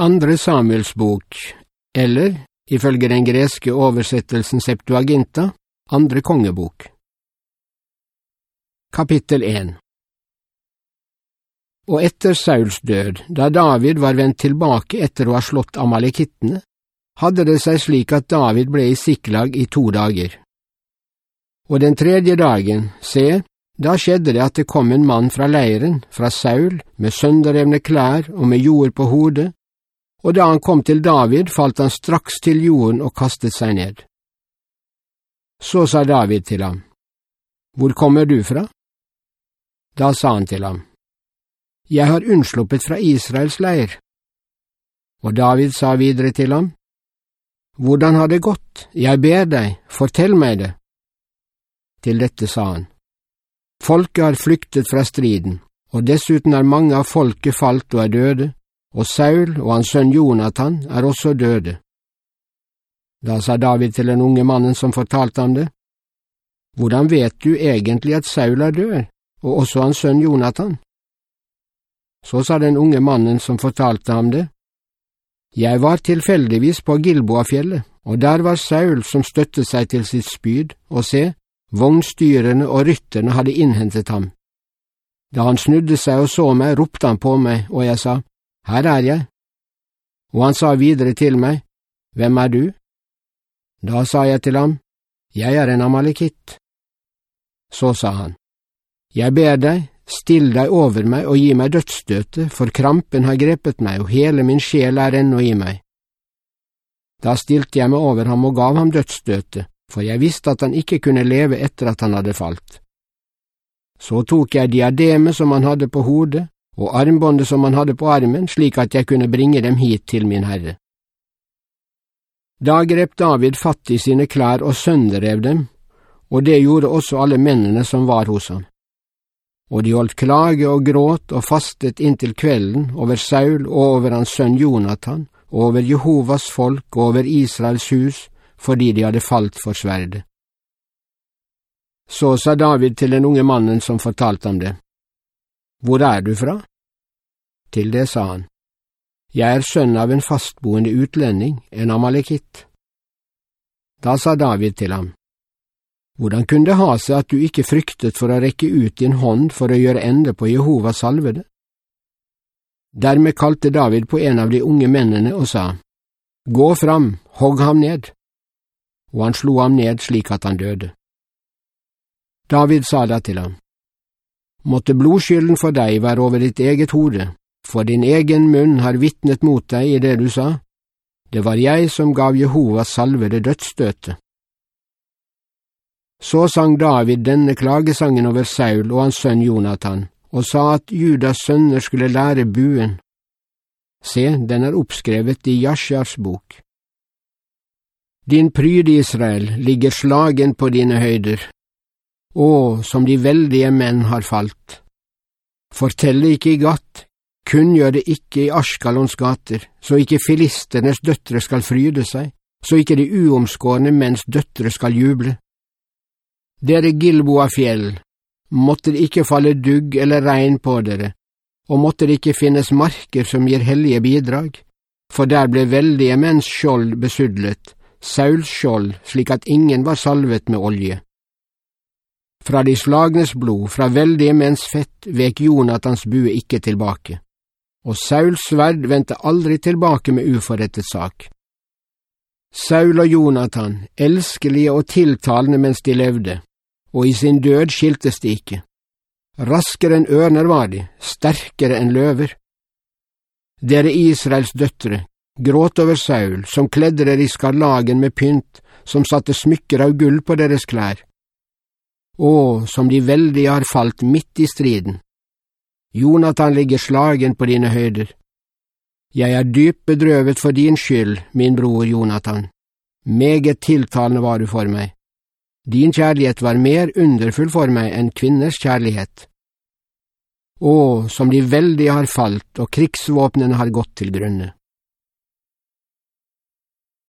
Andre Samuels bok, eller, ifølge den greske oversettelsen Septuaginta, andre kongebok. Kapittel 1 Og etter Sauls død, da David var vendt tilbake etter å ha slått amalekittene, hadde det seg slik at David ble i Siklag i to dager. Og den tredje dagen, se, da skjedde det at det kom en mann fra leiren, fra Saul, med sønderrevne klær og med jord på hodet, og da han kom til David, falt han straks til jorden og kastet seg ned. Så sa David til ham, Hvor kommer du fra? Da sa han til ham, Jeg har unnsluppet fra Israels leir. Og David sa videre til ham, Hvordan har det gått, jeg ber deg, fortell meg det. Til dette sa han, Folket har flyktet fra striden, og dessuten er mange av folket falt og er døde, og Saul og hans sønn Jonathan er også døde. Da sa David til den unge mannen som fortalte ham det, Hvordan vet du egentlig at Saul er død, og også hans sønn Jonathan? Så sa den unge mannen som fortalte ham det, Jeg var tilfeldigvis på Gilboafjellet, og der var Saul som støtte seg til sitt spyd, og se, vognstyrene og rytterne hadde innhentet ham. Da han snudde seg og så meg, ropte han på meg, og jeg sa, her er jeg. Og han sa videre til meg, Hvem er du? Da sa jeg til ham, Jeg er en amalekitt. Så sa han, Jeg ber deg, still deg over meg og gi meg dødsstøtet, for krampen har grepet meg, og hele min sjel er ennå i meg. Da stilte jeg meg over ham og gav ham dødsstøtet, for jeg visste at han ikke kunne leve etter at han hadde falt. Så tok jeg diademet som han hadde på hodet, og armbåndet som han hadde på armen, slik at jeg kunne bringe dem hit til min herre. Da grep David fatt i sine klær og sønderrev dem, og det gjorde også alle mennene som var hos ham. Og de holdt klage og gråt og fastet inntil kvelden over Saul og over hans sønn Jonathan, og over Jehovas folk og over Israels hus, fordi de hadde falt for sverdet. Så sa David til den unge mannen som fortalte ham det, Hvor er du fra? Til det sa han, Jeg er sønn av en fastboende utlending, en amalekitt. Da sa David til ham, Hvordan kunne det ha seg at du ikke fryktet for å rekke ut din hånd for å gjøre ende på Jehovas salvede? Dermed kalte David på en av de unge mennene og sa, Gå fram, hogg ham ned. Og han slo ham ned slik at han døde. David sa da til ham, Måtte blodskylden for deg være over ditt eget hode, for din egen munn har vitnet mot deg i det du sa. Det var jeg som gav Jehovas salvede dødsstøtet. Så sang David denne klagesangen over Saul og hans sønn Jonathan, og sa at Judas sønner skulle lære buen. Se, den er oppskrevet i Jasjars bok. Din pryd, Israel, ligger slagen på dine høyder. Å, som de veldige menn har falt. Fortell ikke i Gatt, kunngjør det ikke i Askalons gater, så ikke filisternes døtre skal fryde seg, så ikke de uomskårne menns døtre skal juble. Dere Gilboa fjell, måtte det ikke falle dugg eller regn på dere, og måtte det ikke finnes marker som gir hellige bidrag, for der ble veldige menns skjold besudlet, Sauls skjold, slik at ingen var salvet med olje. Fra de slagnes blod, fra veldige menns fett, vek Jonathans bue ikke tilbake og Sauls sverd vendte aldri tilbake med uforrettet sak. Saul og Jonathan, elskelige og tiltalende mens de levde, og i sin død skiltes de ikke. Raskere enn ørner var de, sterkere enn løver. Dere Israels døtre, gråt over Saul, som kledde dere i skarlagen med pynt, som satte smykker av gull på deres klær. Å, som de veldige har falt midt i striden. Jonathan ligger slagen på dine høyder. Jeg er dypt bedrøvet for din skyld, min bror Jonathan. Meget tiltalende var du for meg. Din kjærlighet var mer underfull for meg enn kvinners kjærlighet. Å, som de veldige har falt og krigsvåpnene har gått til grunne.